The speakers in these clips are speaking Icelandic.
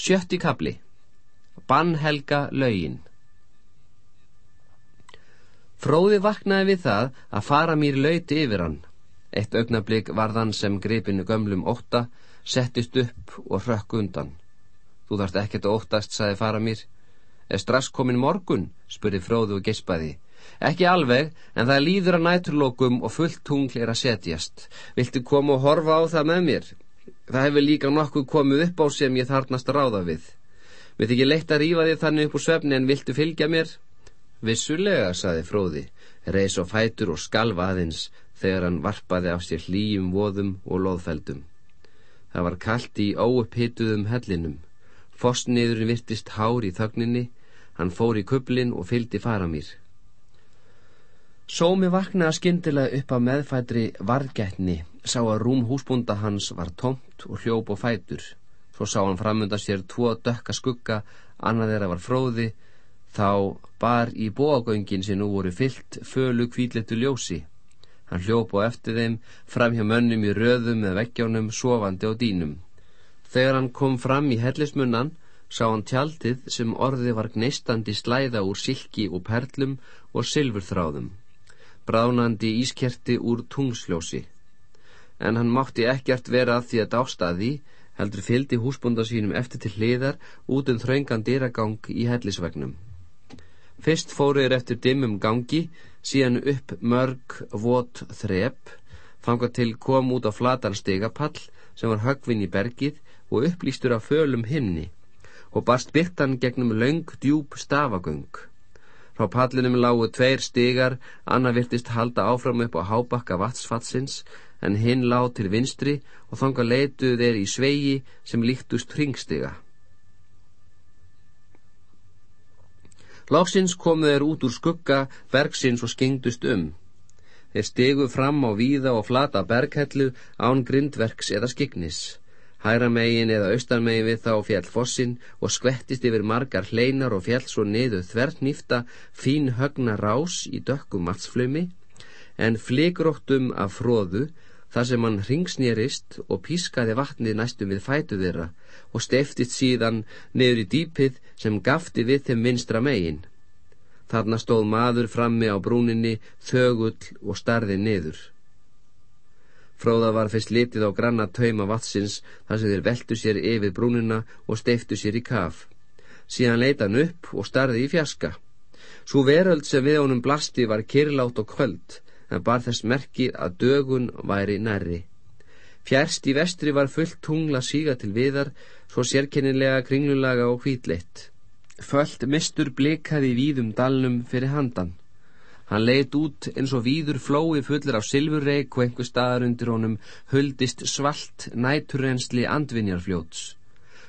Sjötti kapli Bannhelga lögin Fróði vaknaði við það að fara mér lauti yfir hann. Eitt augnablík varðan sem gripinu gömlum ótta, settist upp og hrökk undan. Þú þarft ekkert að óttast, saði fara mér. Er strax komin morgun, spurði fróði og gespaði. Ekki alveg, en það líður að næturlokum og fullt tungl er að setjast. Viltu koma og horfa á það með mér? Það hefur líka nokkuð komið upp á sem ég þarnast ráða við. Við þykir leitt að rífa þig þannig upp úr svefni en viltu fylgja mér? Vissulega, saði fróði, reys og fætur og skalva aðeins þegar hann varpaði á sér hlýjum voðum og loðfeldum. Það var kallt í óupphituðum hellinum. Fossniðurinn virtist hár í þögninni, hann fór í kublin og fylgdi fara mér. Sómi vaknaði skyndilega upp af meðfætri vargætni, sá að rúm húsbúnda hans var tómt og hljóp og fætur. Svo sá hann framönda sér tvo dökka skugga, annað þeirra var fróði, þá bar í bóagöngin sem nú voru fyllt fölu kvíðletu ljósi. Hann hljóp á eftir þeim, fram hjá mönnum í röðum með veggjónum, sofandi á dínum. Þegar hann kom fram í hellismunnan, sá hann tjaldið sem orði var gneistandi slæða úr silki og perlum og silfurþráðum bránandi ískerti úr tungsljósi. En hann mátti ekkert vera að því að dástaði, heldur fyldi húsbúnda sínum eftir til hliðar út um þraungan dýragang í hellisvegnum. Fyrst fóruður eftir dimmum gangi, síðan upp mörg vot þrep, fanga til kom út á flatan stegapall sem var högvinn í bergið og upplýstur af fölum himni og barst byrtan gegnum laung djúb stafagöng. Frá pallinum lágu tveir stigar, annar virtist halda áfram upp á hábakka vatsfatsins, en hinn lág til vinstri og þanga leituð þeir í sveigi sem líktust hringstiga. Lóksins komu þeir út úr skugga bergsins og skengdust um. Þeir stegu fram á víða og flata berghellu án grindverks eða skignis. Hæra megin eða austan megin við þá fjall fossin og skvettist yfir margar hleinar og fjall svo niður þvert nýfta fín högna rás í dökkum matsflömi en flikróttum af fróðu þar sem hann ringsnýrist og pískaði vatnið næstum við fætu þeirra og steftist síðan niður í dýpið sem gafti við þeim vinstra megin. Þarna stóð maður frammi á brúninni, þögull og starði niður. Fróða var fyrst litið á granna tauma vatsins þar sem þeir veldu sér yfir brúnina og steiftu sér í kaf. Síðan leita hann upp og starði í fjaska. Svo veröld sem við honum blasti var kyrlátt og kvöld, en bar þess merki að dögun væri nærri. Fjærst í vestri var fullt tungla síga til viðar, svo sérkennilega kringlulaga og hvítleitt. Föld mistur blikaði víðum dalnum fyrir handan. Hann leitt út eins og víður flói fullur af silfurreik og einhver staðar undir honum huldist svalt næturrensli andvinjarfljóts.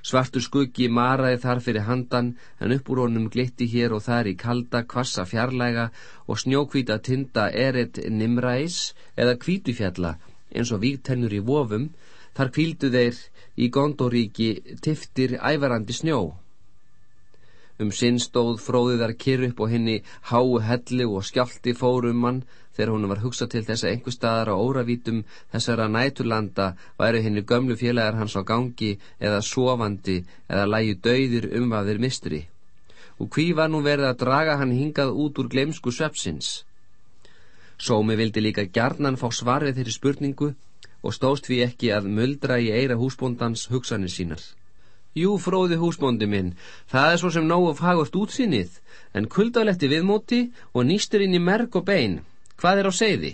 Svartur skuggi maraði þar fyrir handan en upp úr honum glitti hér og þar í kalda, kvassa fjarlæga og snjókvíta tinda eret nimræs eða kvítufjalla eins og vígtennur í vofum þar kvíldu þeir í gondoríki tiftir ævarandi snjó. Um sinn stóð fróðiðar kyrr upp og henni háu helli og skjálti fórum mann þegar hún var hugsað til þess að einhver staðar á óravítum þessara næturlanda væri henni gömlu félagar hans á gangi eða sofandi eða lægi döðir umvaðir mistri. Og hví var nú verið að draga hann hingað út úr glemsku söpsins? Sómi vildi líka gjarnan fá svarið þeirri spurningu og stóst við ekki að muldra í eira húsbóndans hugsanir sínar. Jú, fróði húsbóndi minn, það er svo sem nógu fagurt útsinnið, en kuldaletti viðmóti og nýstur inn í merg og bein. Hvað er á segði?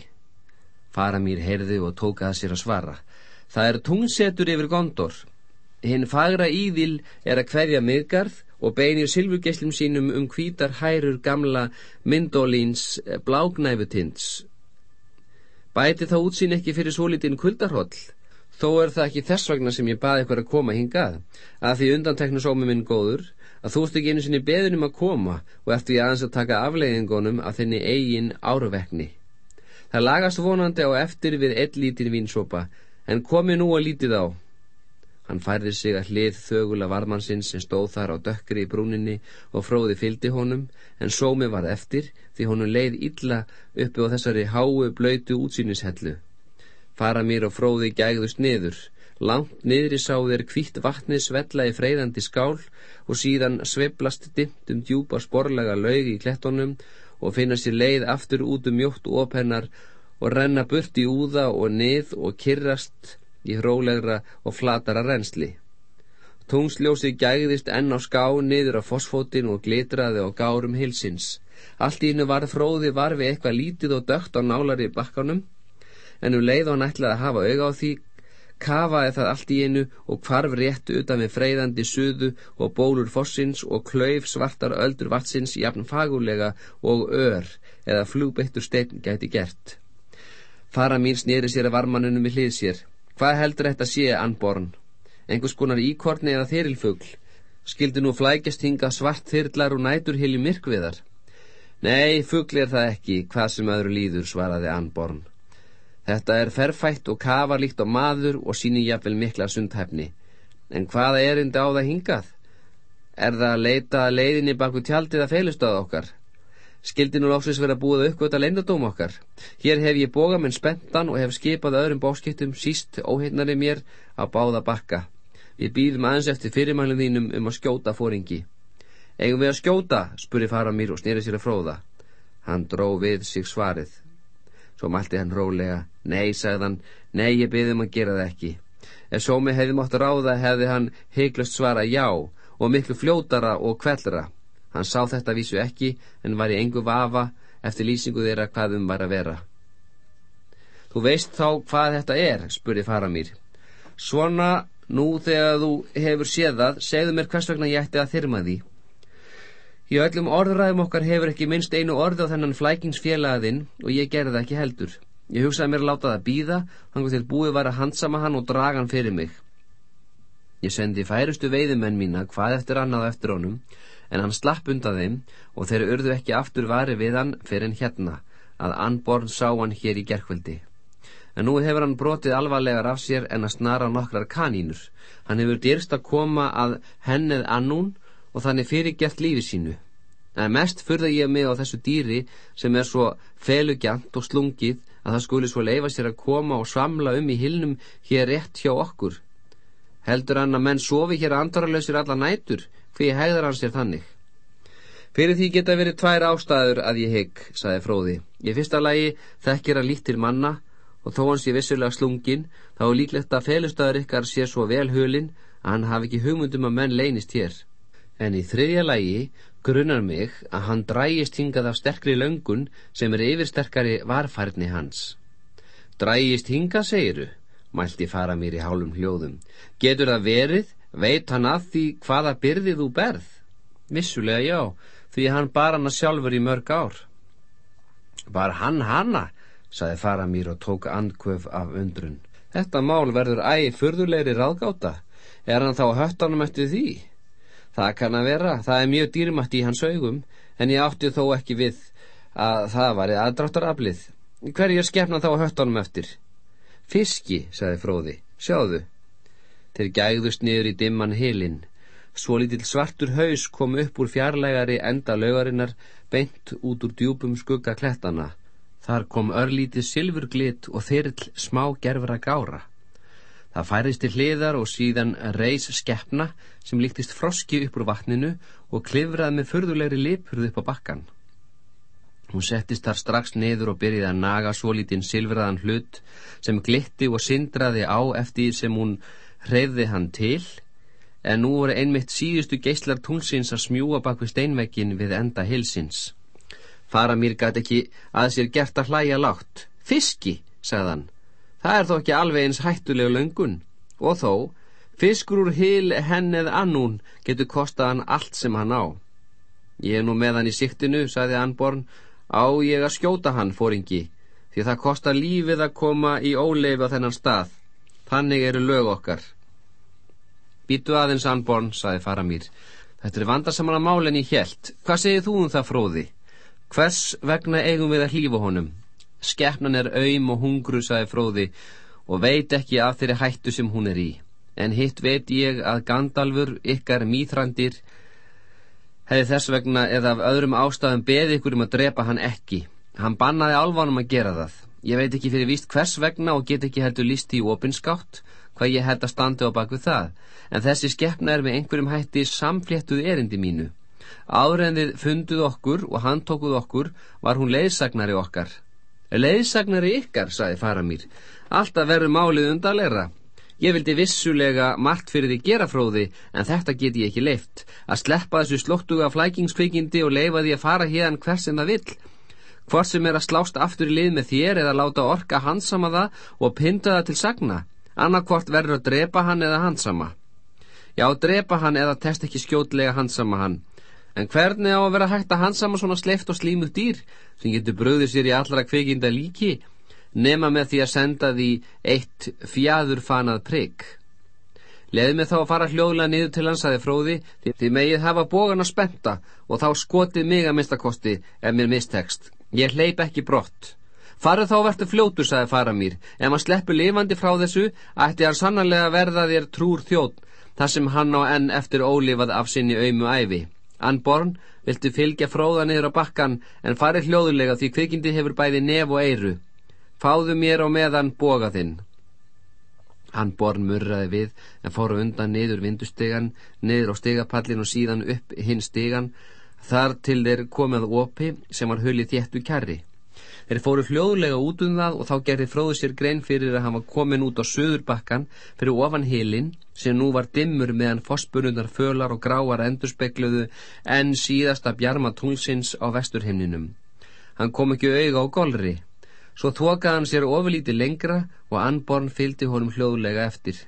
Fara mér heyrði og tóka það sér að svara. Það er tungsetur yfir gondor. Hinn fagra íðil er að hverja miðgarð og beinir silfugesslum sínum um hvítar hærur gamla myndólíns blágnæfutinds. Bæti þá útsinn ekki fyrir svo litinn kuldarholl? Þó er það ekki þess vegna sem ég baði ykkur að koma hingað, að því undanteknu sómi minn góður, að þú ert ekki einu sinni beðunum að koma og eftir ég aðeins að taka afleiðingunum að þinni eigin áruvekni. Það lagast vonandi á eftir við eitt lítin vínsópa, en komi nú að lítið á. Hann færði sig að hlið þögula varmansins sem stóð þar á dökkri í brúninni og fróði fyldi honum, en sómi var eftir því honum leið illa uppi á þessari háu blöytu útsýnishellu. Fara mér og fróði gægðust niður, Langt niðri sá þeir kvítt vatnið svella í freyðandi skál og síðan sveblast dimt um djúpa sporlega laug í klettonum og finna sér leið aftur út um mjótt opennar og renna burt í úða og nið og kyrrast í hrólegra og flatara rensli. Tungsljósi gægðist enn á ská niður á fosfótin og glitraði á gárum hilsins. Allt í hennu var fróði varfi eitthvað lítið og dögt á nálari bakkanum en um leið hann ætlaði að hafa auga á því kafaði það allt í einu og kvarf réttu utan við freyðandi suðu og bólur fossins og klauf svartar öldur vatsins jafn fagulega og ör eða flugbeittur stein gæti gert. Fara mín snýri sér að varmanunum í hlið sér. Hvað heldur þetta sé, Anborn? Engus konar íkorni eða þerilfugl? Skildi nú flækjast hinga svart þyrlar og næturhili myrkviðar? Nei, fugl er það ekki, hvað sem öðru líður, svaraði Anborn. Þetta er ferfætt og kafar líkt á maður og síni jafnvel mikla sundhæfni. En hvaða erind á það hingað? Er það að leita að leiðinni baku tjaldið að feilustöða okkar? Skildi nú lóksins vera búið uppgöta leindadóm okkar. Hér hef ég bóga minn spentan og hef skipað öðrum bóskiptum síst óheitnari mér á báða bakka. Við býðum aðeins eftir fyrirmælum þínum um að skjóta fóringi. Eigum við að skjóta? spurði fara mér og snýri sér að fróða. Hann dró við sig svarið. Svo mælti hann rólega. Nei, sagðan, nei, ég byðum að gera það ekki. Ef sómi hefði mótt ráða hefði hann heiklust svara já og miklu fljótara og kvellra. Hann sá þetta vísu ekki en var í engu vafa eftir lýsingu þeirra hvað um var að vera. Þú veist þá hvað þetta er, spurði fara mér. Svona, nú þegar þú hefur séð það, segðu mér hvers vegna ég ætti að þyrma því. Í öllum orðræðum okkar hefur ekki minnst einu orði á þennan flækingsfélagðinn og ég gerði það ekki heldur. Ég hugsaði mér að láta það býða, hangu til búið var að handsama hann og draga hann fyrir mig. Ég sendi færustu veiðimenn mína hvað eftir annað eftir honum, en hann slapp undan þeim og þeir urðu ekki aftur vari við hann fyrir en hérna, að anborn sá hann hér í gerkveldi. En nú hefur hann brotið alvarlegar af sér en að snara nokkrar kanínur. Hann hefur dyrst að koma að hennið annún og þannig fyrirgert lífi sínu. En mest fyrða ég mig á þessu dýri sem er svo felugjant og slungið að það skuli svo leifa sér að koma og svamla um í hilnum hér rétt hjá okkur. Heldur hann að menn sofi hér andaralösir alla nætur, hví hegðar hann sér þannig. Fyrir því geta verið tvær ástæður að ég hegg, saði fróði. Ég fyrsta lagi þekkir að lítir manna og þó hans ég vissulega slungin, þá er líklegt að felustöður ykkar sé svo vel hulin að hann hafi ekki hugmyndum að menn leynist hér. En í þriðja lægi grunnar mig að hann drægist hingað af sterkri löngun sem er yfirsterkari varfærni hans. Drægist hingað, segiru, mælti fara mér í hálum hljóðum. Getur það verið, veit hann að því hvaða byrðið þú berð? Vissulega já, því hann bar hana sjálfur í mörg ár. Bar hann hanna, saði fara mér og tók andkvöf af undrun. Þetta mál verður æg fyrðulegri ráðgáta. Er hann þá höttanum eftir því? Það kann að vera, það er mjög dýrmætt í hans augum, en ég átti þó ekki við að það var aðdráttaraflið. Hverju er skefna þá að höttunum eftir? Fiski, sagði fróði, sjáðu. Þeir gægðust niður í dimman hilinn. Svo lítill svartur haus kom upp úr fjarlægari enda laugarinnar, beint út úr djúpum skugga klettana. Þar kom örlítið silfurglitt og þyrl smá gerfra gára. Það færist til hliðar og síðan reys skeppna sem líktist froski upp úr vatninu og klifraði með förðulegri lipurð upp á bakkan. Hún settist þar strax niður og byrjiði að naga svo lítinn silfraðan hlut sem glitti og syndraði á eftir sem hún hreyði hann til, en nú voru einmitt síðustu geyslar tungsins að smjúa bak við steinvekkin við enda hilsins. Fara mér gæti ekki að sér gert að hlæja látt. Fiski, sagðan. Það er þó ekki alveg eins hættulega löngun og þó, fiskur úr hil henn eða annún getur kostað hann allt sem hann á. Ég er nú með hann í siktinu, sagði Anborn, á ég að skjóta hann, fóringi, því það kostar lífið að koma í óleifi á þennan stað. Þannig eru lög okkar. Býtu aðeins, Anborn, sagði Faramír. Þetta er vandarsamanna mál en ég helt. Hvað segir þú um það, fróði? Hvers vegna eigum við að hlýfa honum? Skeppnan er auðm og hungru, sagði fróði, og veit ekki af þeirri hættu sem hún er í. En hitt veit ég að Gandalfur, ykkar mýþrandir, hefði þess vegna eða af öðrum ástæðum beði ykkur um að drepa hann ekki. Hann bannaði alvanum að gera það. Ég veit ekki fyrir víst hvers vegna og get ekki heldur listi í opinskátt hvað ég held að standi á baku það, en þessi skeppna er með einhverjum hætti samfléttuð erindi mínu. Áreðið funduð okkur og hann tókuð okkur var hún leiðsagnari okkar. Leiðsagnari ykkar, saði fara mér, alltaf verður málið undarleira. Ég vildi vissulega margt fyrir því gera fróði, en þetta get ég ekki leift. Að sleppa þessu slóttuga flækingskvikindi og leifa því að fara hérn hver sem það vill. Hvort sem er að slást aftur í lið með þér eða láta orka hansama það og pynta það til sagna. Annarkvort verður að drepa hann eða hansama. Já, drepa hann eða test ekki skjótlega hansama hann. En hvernig á að vera hægt að hansama svona sleift og slímuð dýr sem getur bröðið sér í allra kvekinda líki nema með því að senda því eitt fjæðurfanað prigg. Leði mig þá að fara hljóðlega niður til hans aðeins fróði því megið hafa bógan að spenta og þá skotið mig að minnstakosti ef mér mistekst. Ég hleyp ekki brott. Farðu þá verður fljótur, sagði fara mér. Ef maður sleppur lifandi frá þessu, ætti hann sannarlega verða þér trúr þjótt, þar sem hann á enn eftir ólifað af sinni aumu æfi. Anborn, viltu fylgja fróða niður á bakkan en fari hljóðulega því kvikindi hefur bæði nef og eiru. Fáðu mér á meðan boga þinn. Anborn murraði við en fóru undan niður vindustegan, niður á stegapallin og síðan upp hinn stegan, þar til þeir komið opi sem var hulið þéttu kærri. Þeir fóru hljóðlega út um það og þá gerði fróðu sér grein fyrir að hann var komin út á söðurbakkan fyrir ofan hilin sem nú var dimmur meðan fosspunundar fölar og gráar endurspegluðu en síðasta bjarma tunglsins á vesturhimninum. Hann kom ekki auða á golri. Svo þokaði hann sér ofurlítið lengra og anborn fylgdi honum hljóðlega eftir.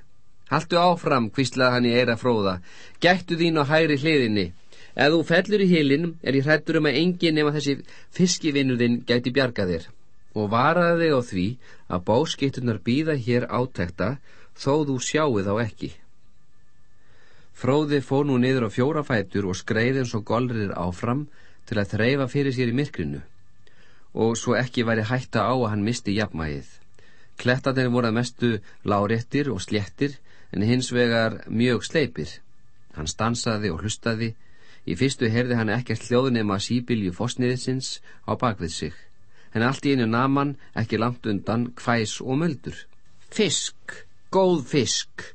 Haltu áfram, kvíslaði hann í eira fróða. Gættu þín á hæri hliðinni. Ef þú fellur í hilin er ég hrættur um að engin nema þessi fiskivinnuðinn gæti bjarga þér og varaði þig á því að báskittunar býða hér átækta þó þú sjáu þá ekki. Fróði fór nú niður á fjóra fætur og skreið eins og golrir áfram til að þreyfa fyrir sér í myrkrinu og svo ekki væri hætta á að hann misti jafnmægið. Klettatir voru að mestu láréttir og sléttir en hins vegar mjög sleipir. Hann stansaði og hlustaði Í fyrstu heyrði hann ekkert hljóðnema síbilju fosniðsins á bakvið sig, en allt í einu naman ekki langt undan hvæs og möldur. Fisk, góð fisk,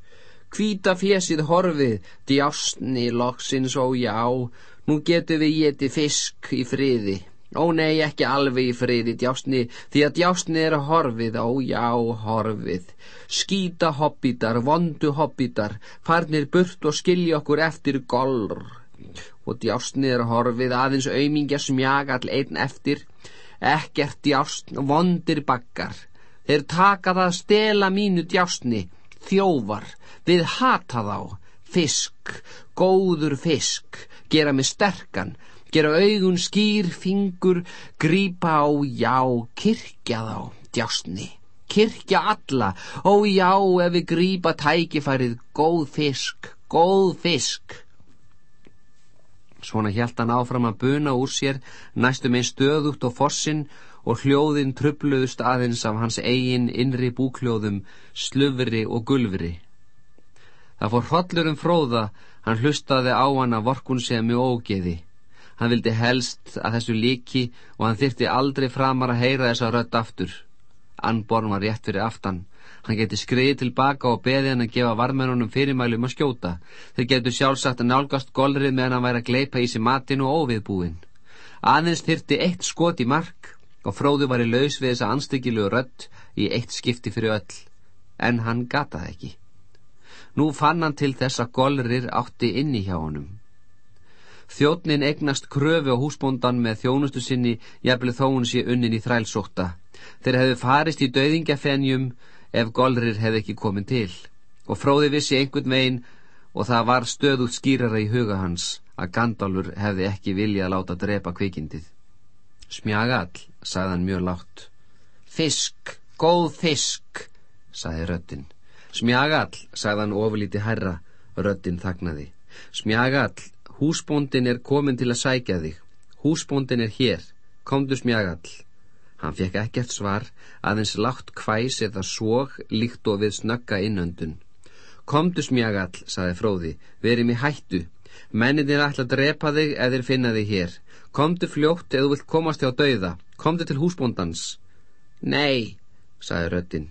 hvíta fjesið horfið, djásni loksins og já, nú getur við geti fisk í friði. Ó nei, ekki alveg í friði djásni, því að djásni er horfið, ó já, horfið. Skýta hobbitar, vondu hobbitar, farnir burt og skilja okkur eftir golr og djásnið er horfið aðeins auðmingja smjagall einn eftir. Ekkert djásn, vondir baggar þeir taka það að stela mínu djásni þjóvar, við hata þá. Fisk, góður fisk gera mig sterkan. Gera augun skýr, fingur grípa á, já, kirkja þá djásni kirkja alla, ó já, ef við grípa tækifærið góð fisk, góð fisk Svona hjælt hann áfram að buna úr sér næstum einn stöðugt og fossin og hljóðin trubluðust aðeins af hans eigin innri búkljóðum, slufri og gulfri. Það fór hrollur um fróða, hann hlustaði á hann að vorkun semi og ógeði. Hann vildi helst að þessu líki og hann þyrti aldrei framar að heyra þessa rött aftur. Anborn var rétt fyrir aftan. Hann geti skriðið tilbaka og beðið hann að gefa varmennunum fyrirmælum að skjóta. Þeir getur sjálfsagt að nálgast golrið meðan hann væri að gleipa í sig matinu og óviðbúin. Aðeins þyrti eitt skot í mark og fróðu var í laus við þessa anstíkilu rött í eitt skipti fyrir öll. En hann gataði ekki. Nú fann hann til þess að golrir átti inni hjá honum. Þjótnin egnast kröfu á húsbóndan með þjónustu sinni jafnvel þó hún sé unnin í þrælsóta. Þeir hefðu farist í döðingafenjum ef Golrir hefði ekki komin til og fróði vissi einhvern veginn og það var stöðugt skýrara í huga hans að Gandalfur hefði ekki viljað láta drepa kvikindið. Smjagall, sagði hann mjög látt. Fisk, góð fisk, sagði röttin. Smjagall, sagði hann ofurlíti herra, röttin þagnaði. Smjagall, húsbóndin er komin til að sækja þig. Húsbóndin er hér, komdu smjagall. Hann fekk ekkert svar, aðeins látt kvæs eða svog líkt og við snögga innöndun. Komdu smjagall, saði fróði, verið mér hættu. Menninir ætla að drepa þig eða finna þig hér. Komdu fljótt eða þú vilt komast hjá dauða. Komdu til húsbóndans. Nei, saði röttin.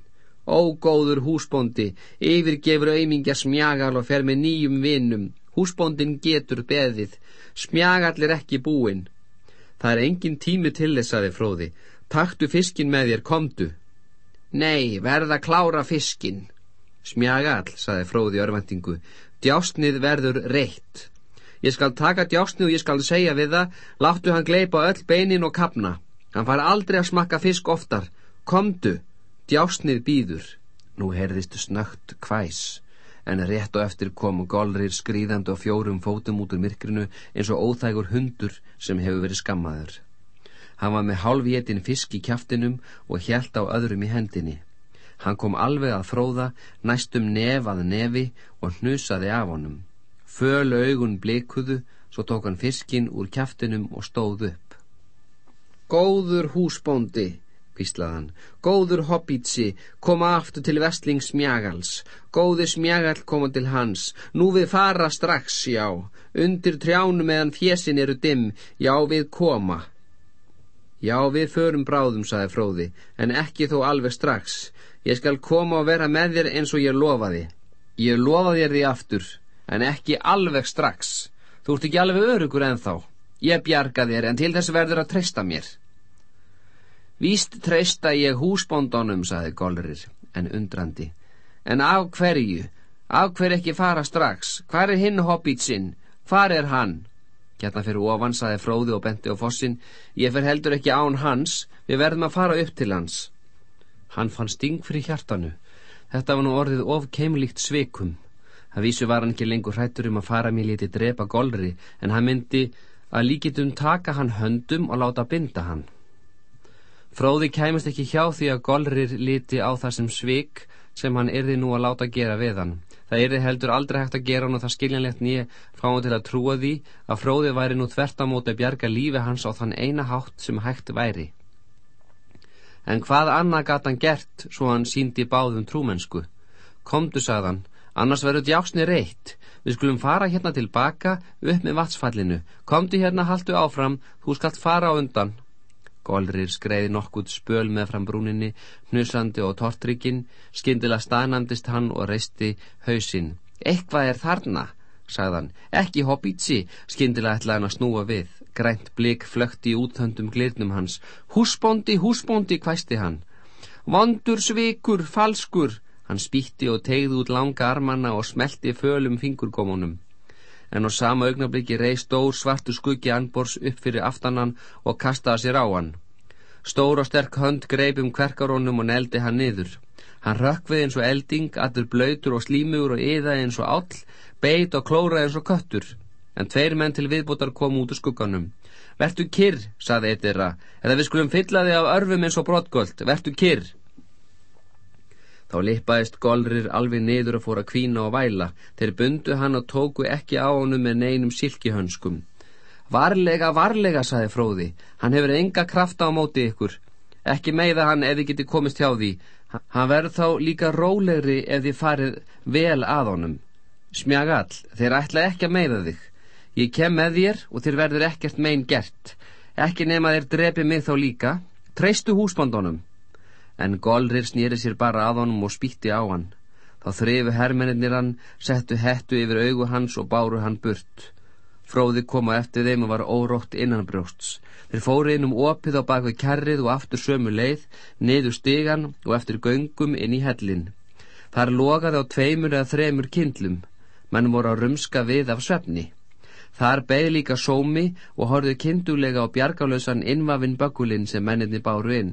Ógóður húsbóndi, yfirgefur auðmingja smjagal og fer með nýjum vinnum. Húsbóndin getur beðið, smjagall er ekki búinn. Það er engin tími til þess aðeins fróði. Taktu fiskin með þér, komdu. Nei, verða klára fiskin. Smjagall, saði fróði örvendingu, djásnið verður reitt. Ég skal taka djásnið og ég skal segja við það, láttu hann gleipa öll beinin og kapna. Hann far aldrei að smakka fisk oftar. Komdu, djásnið býður. Nú herðist snögt kvæs, en rétt og eftir komu golrir skrýðandi og fjórum fótum út úr myrkrinu eins og óþægur hundur sem hefur verið skammaður. Hann var með hálfétin fisk í kjaftinum og hjælt á öðrum í hendinni. Hann kom alveg að fróða, næstum nef að nefi og hnusaði af honum. Fölu augun blikuðu, svo tók hann fiskin úr kæftinum og stóð upp. Góður húsbóndi, píslaðan, góður hobbítsi, koma aftur til vestling smjagals, góði smjagal koma til hans, nú við fara strax, já, undir trjánu meðan fjesin eru dimm, já við koma. Já, við förum bráðum, saði fróði, en ekki þó alveg strax. Ég skal koma og vera með þér eins og ég lofaði. Ég lofaði þér því aftur en ekki alveg strax. Þú ert ekki alveg örugur en þá. Ég bjarga þér en til þess verður að treysta mér. Víst treysta ég húsbóndunum, saði Golrir, en undrandi. En af hverju? Af hverju ekki fara strax? Hvar er hinn hobbitsinn? Hvar er hann? Hérna fyrir ofan, saði Fróði og benti á fossin. Ég fer heldur ekki án hans. Við verðum að fara upp til hans. Hann fann sting fyrir hjartanu. Þetta var nú orðið of keimlíkt sveikum. Það vísu var hann ekki lengur hrættur um að fara mér liti drepa golri en hann myndi að líkitum taka hann höndum og láta binda hann. Fróði kæmast ekki hjá því að golrir liti á það sem svik sem hann erði nú að láta gera við hann. Það erði heldur aldrei hægt að gera hann og það skiljanlegt nýja frá hann til að trúa því að fróði væri nú þvert á móti að bjarga lífi hans á þann eina hátt sem hægt væri. En hvað annað gæti hann gert svo hann síndi báðum trúmennsku? Komdu, sagðan, annars verður djásni reitt. Við skulum fara hérna tilbaka upp með vatsfallinu. Komdu hérna, haldu áfram, þú skalt fara á undan. Golrir skreiði nokkuð spöl með fram brúninni, hnusandi og tortrikinn, skindila staðnandist hann og reisti hausinn. Eitthvað er þarna, sagðan, ekki hobbítsi, skindila ætlaði hann að snúa við. Grænt blik flökti í úthöndum glirnum hans. Húsbóndi, húsbóndi, hvæsti hann. Vondur svikur, falskur, Hann spýtti og tegði út langa armanna og smelti fölum fingurgómunum. En á sama augnabliki reið stór svartu skuggi anbors upp fyrir aftanan og kastaði sér á hann. Stór og sterk hönd greip um kverkarónum og neldi hann niður. Hann rökkvið eins og elding, allur blöytur og slímugur og yðaði eins og áll, beit og klóraði eins og köttur. En tveir menn til viðbútar kom út úr skugganum. Vertu kyrr, saði eitt þeirra, eða við skulum fylla þig af örfum eins og brottgöld. Vertu kyrr. Þá lippaðist golrir alveg niður að kvína og væla. Þeir bundu hann og tóku ekki á honum með neinum silkihönskum. Varlega, varlega, saði fróði. Hann hefur enga krafta á móti ykkur. Ekki meiða hann ef þið geti komist hjá því. Hann verður þá líka rólegri ef þið farið vel að honum. Smjagall, þeir ætla ekki að meiða þig. Ég kem með þér og þér verður ekkert megin gert. Ekki nema þér drepi mig þá líka. Treystu húsbandunum en Golrir snýri sér bara að honum og spýtti á hann. Þá þrefu hermennir hann, settu hettu yfir augu hans og báru hann burt. Fróði kom á eftir þeim og var órótt innan brjósts. Þeir fóri inn um opið á bak við kerrið og aftur sömu leið, niður stigan og eftir göngum inn í hellin. Þar logaði á tveimur eða þremur kindlum. Menn voru á rumska við af svefni. Þar beði líka sómi og horfið kindulega á bjargálausan innvafinn bökulinn sem menninni báru inn.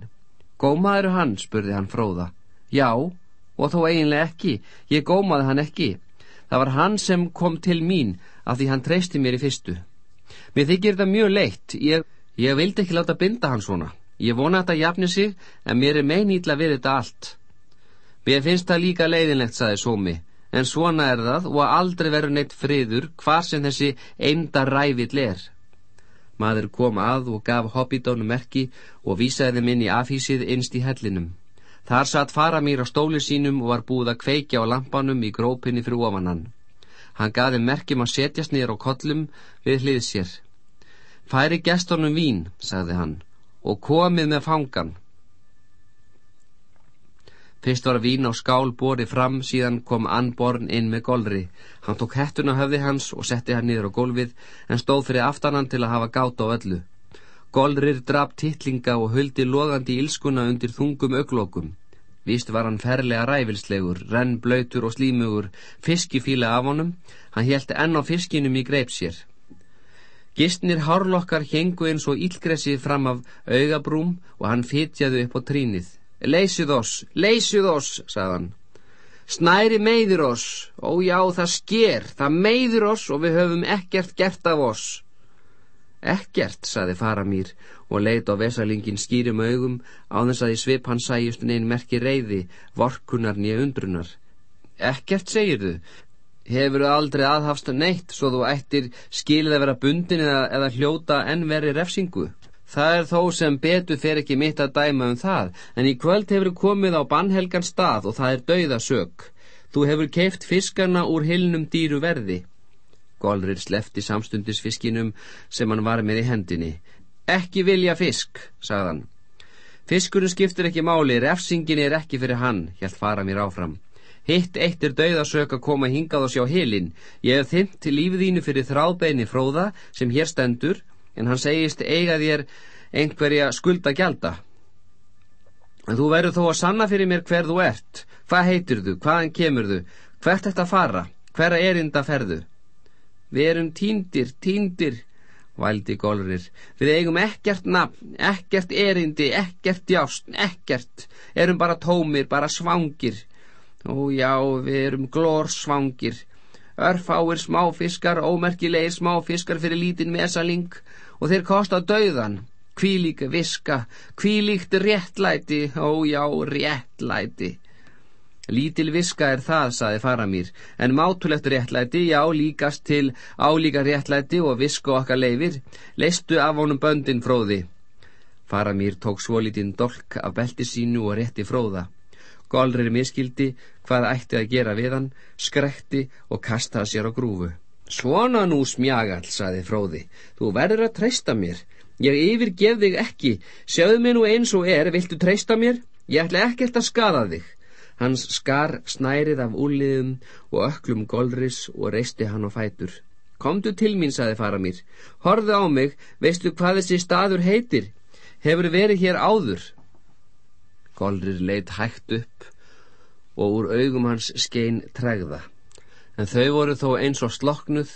Gómaður hann, spurði hann fróða. Já, og þó eiginlega ekki. Ég gómaði hann ekki. Það var hann sem kom til mín af því hann treysti mér í fyrstu. Mér þykir þetta mjög leitt. Ég, ég vildi ekki láta binda hann svona. Ég vona þetta jafni sig, en mér er meinýtla við þetta allt. Mér finnst það líka leiðinlegt, saði Sómi, en svona er það og aldrei verður neitt friður hvar sem þessi einda rævill er. Maður kom að og gaf hobbítónu merki og vísaði þeim inn í afhísið innst í hellinum. Þar satt Faramír á stóli sínum og var búið að kveikja á lampanum í grópinni fyrir ofannan. Hann gaði merkjum að setjast niður á kollum við hlið sér. Færi gestornum vín, sagði hann, og komið með fangan. Fyrst var vín á skál bori fram, síðan kom Anborn inn með golri. Hann tók hettuna höfði hans og setti hann niður á gólfið, en stóð fyrir aftanan til að hafa gátt á öllu. Golrir draf tittlinga og höldi loðandi ílskuna undir þungum auglokum. Vist var hann ferlega ræfilslegur, renn, blöytur og slímugur, fiskifíla af honum, hann helt enn á fiskinum í greip sér. Gistnir hárlokkar hengu eins og ílgressið fram af augabrúm og hann fytjaði upp á trínið. Leysið oss, leysið oss, sagðan. Snæri meiðir oss, ó já það sker, það meiðir oss og við höfum ekkert gert af oss. Ekkert, sagði Faramír og leit á vesalingin skýrum augum á þess að í svip hann sæjust neinn merki reyði, vorkunar nýja undrunar. Ekkert, segir þau, hefur þau aldrei aðhafst neitt svo þú ættir skilið að vera bundin eða, eða hljóta enn veri refsingu. Það er þó sem betur fer ekki mitt að dæma um það, en í kvöld hefur komið á bannhelgan stað og það er dauðasök. Þú hefur keift fiskarna úr hilnum dýru verði. Golrir slefti samstundis fiskinum sem hann var með í hendinni. Ekki vilja fisk, sagðan. Fiskurinn skiptir ekki máli, refsingin er ekki fyrir hann, hjælt fara mér áfram. Hitt eitt er dauðasök að koma hingað og sjá hilin. Ég hef þynt lífið þínu fyrir þráðbeini fróða sem hér stendur en hann segist eiga þér einhverja skulda gjalda. En þú verður þó að sanna fyrir mér hver þú ert, hvað heitir þú, hvaðan kemur þú, hvert þetta fara, hverra erinda ferðu. Við erum tíndir, tíndir, vældi Gólrir, við eigum ekkert nafn, ekkert erindi, ekkert djást, ekkert, erum bara tómir, bara svangir. Ó já, við erum glórsvangir, örfáir smáfiskar, ómerkilegir smáfiskar fyrir lítinn mesaling, og þeir kosta dauðan kvílík viska, kvílíkt réttlæti ó já, réttlæti Lítil viska er það, saði Faramír, en mátulegt réttlæti, já, líkast til álíka réttlæti og visku okkar leifir, leistu af honum böndin fróði. Faramír tók svolítinn dolk af belti sínu og rétti fróða. Golrir miskildi hvað ætti að gera við hann, skrekti og kastaði sér á grúfu. Svona nú smjagall, saði fróði, þú verður að treysta mér. Ég yfirgef þig ekki, sjáðu mig nú eins og er, viltu treysta mér? Ég ætla ekkert að skada þig. Hans skar snærið af úliðum og öklum golris og reisti hann á fætur. Komdu til mín, saði fara mér. Horðu á mig, veistu hvað þessi staður heitir? Hefur verið hér áður? Golrir leitt hægt upp og úr augum hans skein tregða en þau voru þó eins og sloknuð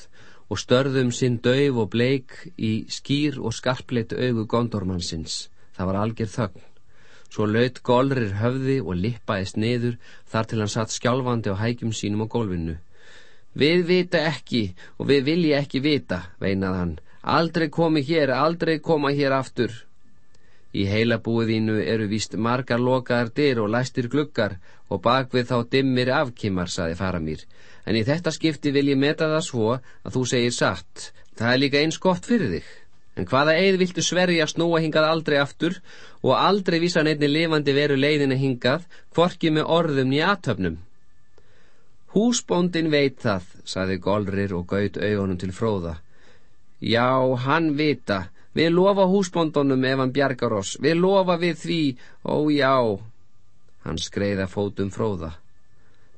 og störðum sinn döif og bleik í skýr og skarpleitu augu gondormannsins. Það var algjör þögn. Svo laut golrir höfði og lippaðist niður þar til hann satt skjálfandi á hægjum sínum á gólfinu. Við vita ekki og við vilja ekki vita, veinað hann. Aldrei komi hér, aldrei koma hér aftur. Í heila búiðínu eru víst margar lokaðar dyr og læstir gluggar og bakvið þá dimmir afkimar, saði Faramír en í þetta skipti vil ég meta það svo að þú segir satt. Það er líka eins gott fyrir þig. En hvaða eið viltu sverja snúa hingað aldrei aftur og aldrei vísa nefni lifandi veru leiðinni hingað, hvorki með orðum nýja aðtöfnum? Húsbóndin veit það, saði Golrir og gaut augunum til fróða. Já, hann vita. Við lofa húsbóndunum ef hann bjargar oss. Við lofa við því, ó já. Hann skreiða fótum fróða.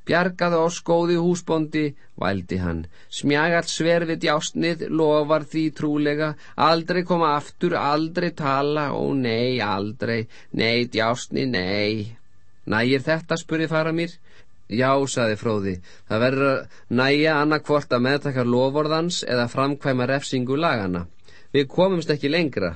Bjargaðu oss góði húsbóndi, vældi hann, smjagall sverfið djásnið, lofar því trúlega, aldrei koma aftur, aldrei tala, ó nei, aldrei, nei, djásni, nei. Nægir þetta, spurði fara mér? Já, saði fróði, það verður að næja annarkvort að meðtaka lovorðans eða framkvæma refsingu lagana. Við komumst ekki lengra,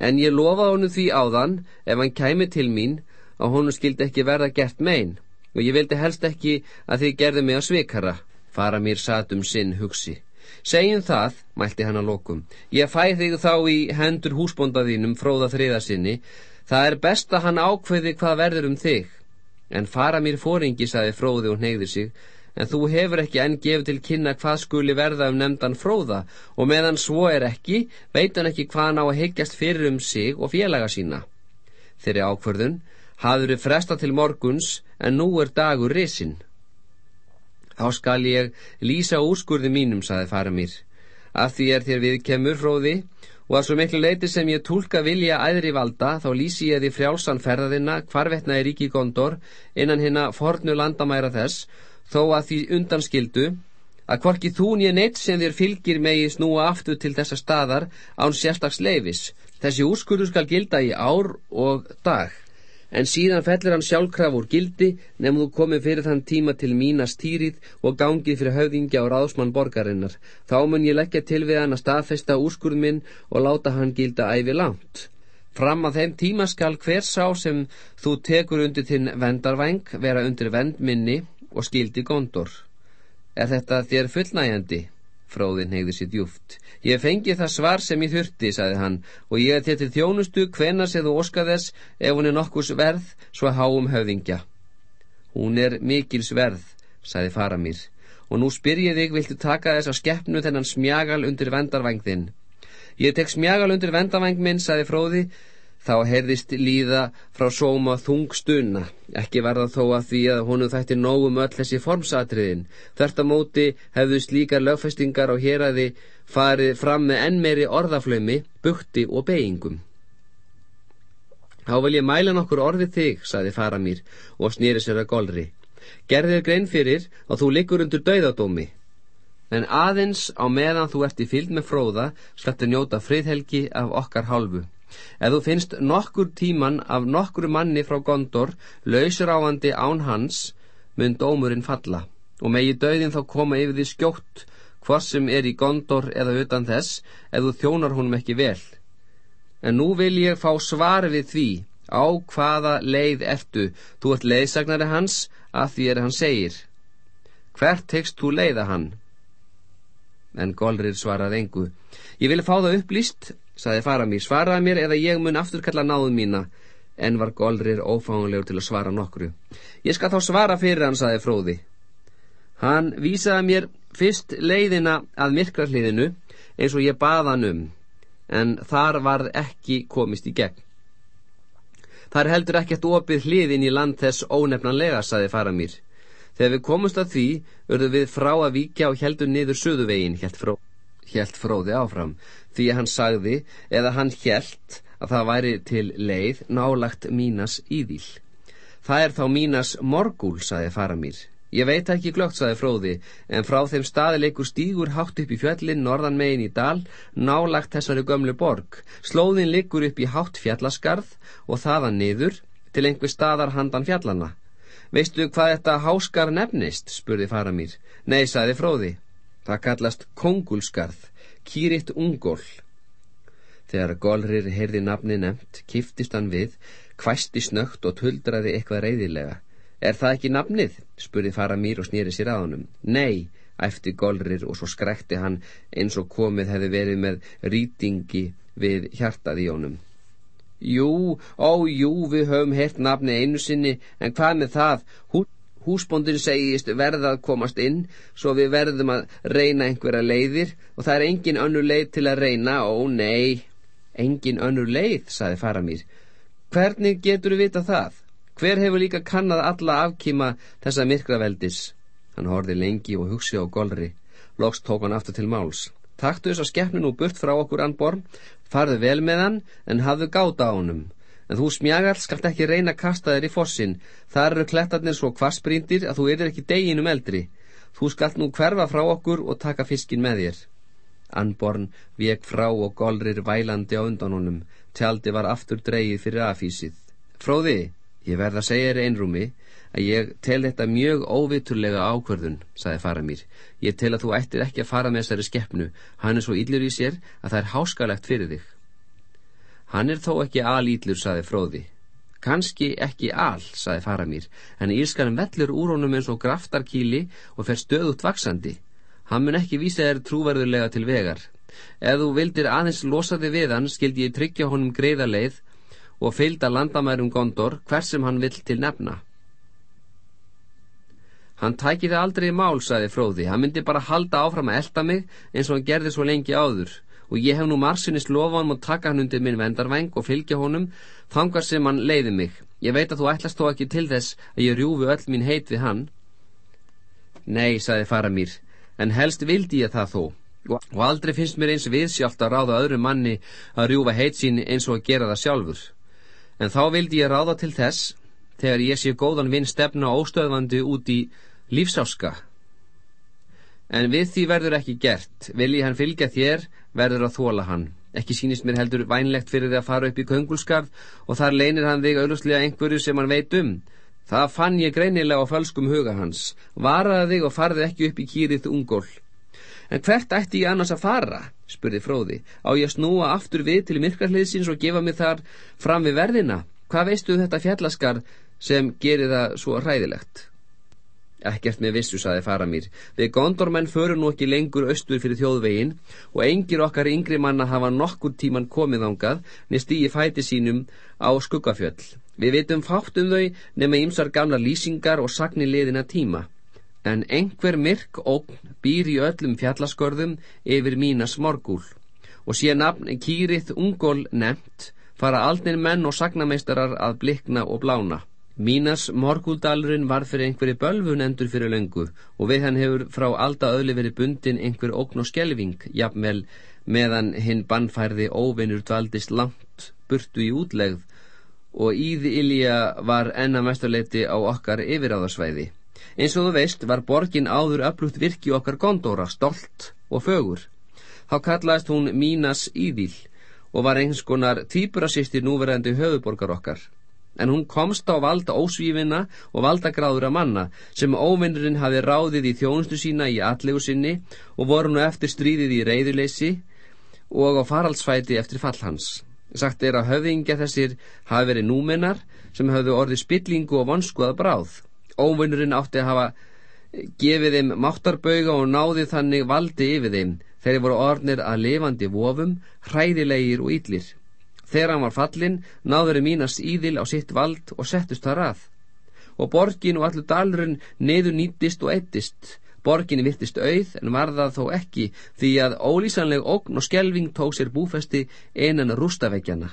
en ég lofa honu því áðan, ef hann kæmi til mín, að honu skildi ekki verða gert megin og ég vildi helst ekki að þið gerðu mig að svikara. Fara mér satt um sinn hugsi. Segjum það, mælti hann að lokum, ég fæ þig þá í hendur húsbóndaðínum fróða þriðasinni, það er best að hann ákveði hvað verður um þig. En fara mér fóringi, saði fróði og neyði sig, en þú hefur ekki enn gefið til kynna hvað skuli verða um nefndan fróða og meðan svo er ekki, veit hann ekki hvað hann á að hyggjast fyrir um sig og félaga sína. Þeirri ákverðun hafður fresta til morguns en nú er dagur risin. Þá skal ég lýsa úrskurði mínum, saði fara mér, að því er þér við kemur fróði og að svo miklu leiti sem ég tólka vilja æðri valda þá lýsi ég því frjálsan ferðaðina hvarvetna í ríki Gondor innan hérna fornu landamæra þess þó að því undanskildu að hvorki þú nýja neitt sem þér fylgir megi snúa aftur til þessa staðar án sérstaks leifis þessi úrskurðu skal gilda í ár og dag en síðan fellur hann sjálfkraf úr gildi nefnum þú komið fyrir þann tíma til mína stýrið og gangið fyrir höfðingja og ráðsmann borgarinnar. Þá mun ég leggja til við hann að staðfesta úrskurð minn og láta hann gilda æfi langt. Fram að þeim tíma skal hver sá sem þú tekur undir þinn vendarvæng vera undir vendminni og skildi gondor. Er þetta þér fullnægjandi? Fróðin hegði sér djúft. Ég fengi það svar sem ég þurfti, saði hann, og ég er til til þjónustu hvenna sem þú óska þess ef hún er nokkus verð, svo háum höfðingja. Hún er mikils verð, saði Faramír, og nú spyr ég þig, viltu taka þess að skeppnu þennan smjagal undir vendarvængðinn? Ég tek smjagal undir vendarvæng minn, saði Fróði, Þá heyrðist líða frá sóma þungstuna, ekki var það þó að því að honum þætti nógum öll þessi formsatriðin. Þert að móti hefðu slíkar lögfestingar á héræði farið fram með enn meiri orðaflömi, bukti og beigingum. Þá vil ég mæla nokkur orðið þig, saði Faramír og snýri sér að golri. Gerðir grein fyrir að þú liggur undir dauðadómi. En aðeins á meðan þú ert í fylg með fróða slættu njóta friðhelgi af okkar hálfu. Ef þú finnst nokkur tíman af nokkru manni frá Gondor lausur áandi án hans mun dómurinn falla og megi döðin þá koma yfir því skjótt hvort sem er í Gondor eða utan þess ef þú þjónar honum ekki vel. En nú vil ég fá svar við því á hvaða leið eftu þú ert leiðsagnari hans að því er hann segir. Hvert tekst þú leiða hann? En Golrir svarað engu. Ég vil fá það upplýst saði Faramír, svaraði mér eða ég mun afturkalla náðum mína, en var Golrir ófánulegur til að svara nokkru. Ég skal þá svara fyrir hann, saði Fróði. Hann vísaði mér fyrst leiðina að myrkrarliðinu eins og ég baðan um, en þar var ekki komist í gegn. Þar heldur ekkert opið hliðin í land þess ónefnanlega, saði Faramír. Þegar við komumst að því, örðu við frá að víkja og heldur niður söðuvegin, helt, fró, helt Fróði áfram því að hann sagði eða hann hjælt að það væri til leið nálagt mínas íðíl. Það er þá mínas morgúl, saði Faramír. Ég veit ekki glögt, saði Fróði, en frá þeim staði leikur stígur hátt upp í fjöllin norðan megin í dal, nálagt þessari gömlu borg. Slóðin leikur upp í hátt fjallaskarð og þaðan niður til einhver staðar handan fjallana. Veistu hvað þetta háskar nefnist, spurði Faramír. Nei, saði Fróði. Það kallast kongulskarð Kýrit Ungól. Þegar Golrir heyrði nafni nefnt, kiftist hann við, hvæsti snögt og tuldraði eitthvað reyðilega. Er það ekki nafnið? spurði fara mýr og snýri sér að honum. Nei, æfti Golrir og svo skrekti hann eins og komið hefði verið með rýtingi við hjartað í honum. Jú, ó jú, við höfum heyrt nafni einu sinni, en hvað með það? Hún Húsbóndin segist verða að komast inn svo við verðum að reyna einhverja leiðir og það er engin önnur leið til að reyna, ó nei, engin önnur leið, saði Faramír. Hvernig getur við vita það? Hver hefur líka kannad alla afkýma þessa myrkraveldis? Hann horfi lengi og hugsi á golri. Loks tók hann aftur til máls. Taktu þess að skeppnum og burt frá okkur anborn, farðu vel með hann en hafðu gáta á honum en þú smjagal skalt ekki reyna að kasta þér í fossin. Þar eru klettarnir svo kvassbríndir að þú erir ekki deginum eldri. Þú skalt nú hverfa frá okkur og taka fiskin með þér. Anborn vek frá og golrir vælandi á undan honum. Tjaldi var aftur dreyið fyrir afísið Fróði, ég verð að segja þér einrúmi að ég tel þetta mjög óviturlega ákverðun, saði fara mér ég tel að þú ættir ekki að fara með þessari skeppnu hann er svo yllur í sér að það er háskalegt fyrir þig Hann er þó ekki alýtlur, saði fróði. Kanski ekki al, saði faramýr, en írskanum vellur úr honum eins og graftarkíli og fer stöðut vaksandi. Hann mun ekki vísa þér trúverðulega til vegar. Ef þú vildir aðeins losa þig við hann, skildi ég tryggja honum greiða leið og fylgda landamærum gondor hver sem hann vill til nefna. Hann tæki það aldrei í mál, saði fróði. Hann myndi bara halda áfram að elda mig eins og hann gerði svo lengi áður og ég hef nú marsinist lofa hann og taka hann undir minn vendarvæng og fylgja honum þangar sem hann leiði mig. Ég veit að þú ætlast þó ekki til þess að ég rjúfi öll mín heit við hann. Nei, saði Faramír, en helst vildi ég það þó. og aldrei finnst mér eins viðsjált að ráða öðru manni að rjúfa heit sín eins og að gera það sjálfur. En þá vildi ég ráða til þess, þegar ég sé góðan vinn stefna óstöðvandi út í lífsáska. En við því verður ekki gert, vilji hann fylgja þér, verður að þóla hann. Ekki sínist mér heldur vænlegt fyrir þig að fara upp í köngulskarð og þar leinir hann þig auðvuslega einhverju sem hann veit um. Það fann ég greinilega á fölskum huga hans. Varaði þig og farði ekki upp í kýrið ungól. En hvert ætti ég annars að fara? spurði fróði. Á ég að snúa aftur við til myrkarliðsins og gefa mig þar fram við verðina? Hvað veistu um þetta fjallaskar sem gerir það svo hræðilegt? Ekkert með vissu, saði Faramír. Við gondormenn förum nú ekki lengur austur fyrir þjóðvegin og engir okkar yngri manna hafa nokkur tíman komið ángað nýst í fæti sínum á skuggafjöll. Við veitum fátt um þau nema ímsar gamla lýsingar og sagnir liðina tíma. En einhver myrk ógn býr í öllum fjallaskörðum yfir mínas morgúl og sé nafn Kýrið Ungól nefnt fara aldnir menn og sagnameistarar að blikna og blána. Mínas morgúldalurinn var fyrir einhverju bölvun endur fyrir löngu og við hann hefur frá alda öðli verið bundin einhver ógn og skelving, jafnvel meðan hinn bannfærði óvinnur dvaldist langt burtu í útlegð og Íði Ilja var enna mestarleiti á okkar yfiráðarsvæði. Eins og þú veist var borgin áður öflugt virki okkar gondóra, stolt og fögur. Þá kallaðist hún Mínas Íðil og var eins konar týpurasýstir núverandi höfuborgar okkar. En hún komst á valda ósvífinna og valdagráður að manna sem óvinnurinn hafi ráðið í þjónustu sína í allegu sinni og voru nú eftir stríðið í reyðuleysi og á faraldsfæti eftir fallhans. Sagt er að höfðingja þessir hafi verið númennar sem hafðu orðið spillingu og vonskuða bráð. Óvinnurinn átti að hafa gefið þeim máttarbauga og náði þannig valdi yfir þeim þegar voru orðnir að lifandi vofum, hræðilegir og yllir. Þegar hann var fallin, náður mínast íðil á sitt vald og settust það rað. Og borgin og allur dalurinn neður nýttist og eittist Borginni virtist auð en var það þó ekki því að ólýsanleg ogn og skelving tók sér búfesti einan rústavegjana.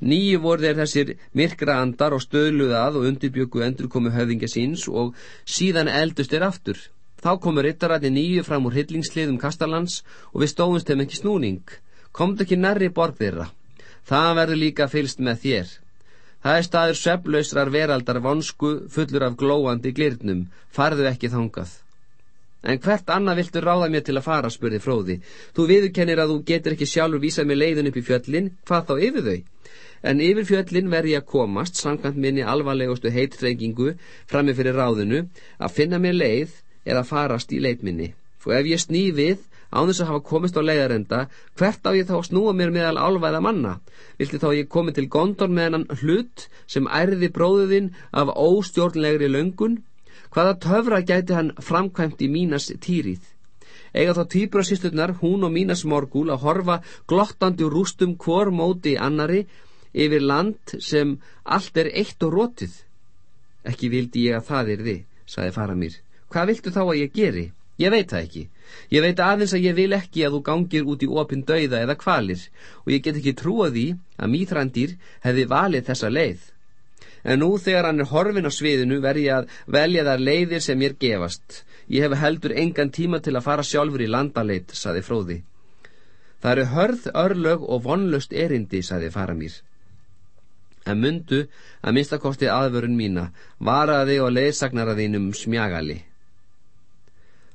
Nýju voru þeir þessir myrkra andar og stöðluð að og undirbyggu endur komu höfðingja síns og síðan eldust þeir aftur. Þá komu rittarætti nýju fram úr hillingsliðum Kastalans og við stóðumst þeim ekki snúning. Komdu ekki nærri borg þeirra. Það verður líka fylst með þér. Það er staður söflausrar veraldar vonsku fullur af glóandi glirnum. Farðu ekki þangað. En hvert annað viltu ráða mér til að fara, spurði fróði. Þú viðkennir að þú getur ekki sjálfur vísað mér leiðun upp í fjöllin, hvað þá yfir þau? En yfir fjöllin verði að komast, samkvæmt minni alvarlegustu heittrengingu frammi fyrir ráðinu, að finna mér leið eða farast í leitminni. Og ef ég sný við, án þess að hafa komist á leiðarenda, hvert á ég þá snúa mér meðal álvæða manna? Vilti þá ég komi til gondor með hennan hlut sem ærði bróðuðinn af óstjórnlegri löngun? Hvaða töfra gæti hann framkvæmt í mínas týrið? Ega þá týpurasýsturnar, hún og mínas morgúl að horfa glottandi rústum hvor móti annari yfir land sem allt er eitt og rótið. Ekki vildi ég að það er þið, saði fara mér. Hvað viltu þá að ég geri? Ég veit það ekki. Ég veit aðeins að ég vil ekki að þú gangir út í opin dauða eða kvalir og ég get ekki trúa því að mýþrandir hefði valið þessa leið en nú þegar hann er horfin á sviðinu verð ég að velja þar leiðir sem mér gefast. Ég hef heldur engan tíma til að fara sjálfur í landaleit, saði fróði. Það eru hörð, örlög og vonlust erindi, saði fara mér. En mundu að minnstakosti aðvörun mína varaði og leiðsagnara þínum smjagali.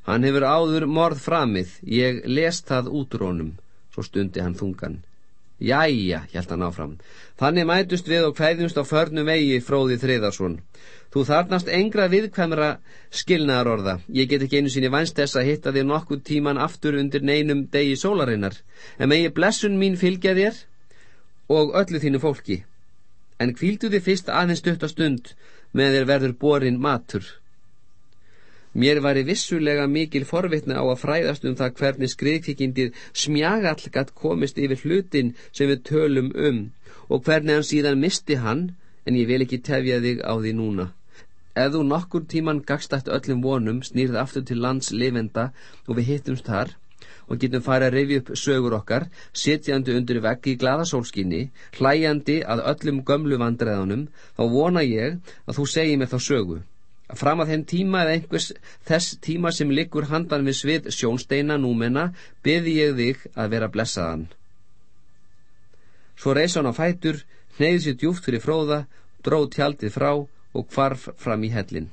Hann hefur áður morð framið, ég lest það útrónum, svo stundi hann þungan. Jæja, hjælt hann áfram. Þannig mætust við og hvæðjumst á förnum vegi fróði þriðarsson. Þú þarnast engra viðkvæmra skilnaðar orða. Ég get ekki einu sinni vænst þess að hitta þér nokkuð tíman aftur undir neinum degi sólarinnar. En megi blessun mín fylgja þér og öllu þínu fólki. En kvíldu þið fyrst aðeins stuttastund með þér verður borin matur. Mér væri vissulega mikil forvitna á að fræðast um það hvernig skriðkikindið smjagall gatt komist yfir hlutin sem við tölum um og hvernig hann síðan misti hann, en ég vil ekki tefja þig á því núna. Ef þú nokkur tíman gagstætt öllum vonum snýrð aftur til lands lifenda og við hittumst þar og getum farið að reyfi upp sögur okkar, setjandi undir vegg í gladasólskinni, hlæjandi að öllum gömlu vandræðanum, þá vona ég að þú segi mér þá sögu Fram að þeim tíma eða einhvers þess tíma sem liggur handan við svið sjónsteina númenna beði ég þig að vera blessaðan. Svo reys hann á fætur, hneiði sér djúft fyrir fróða, dróð tjaldið frá og kvarf fram í hellin.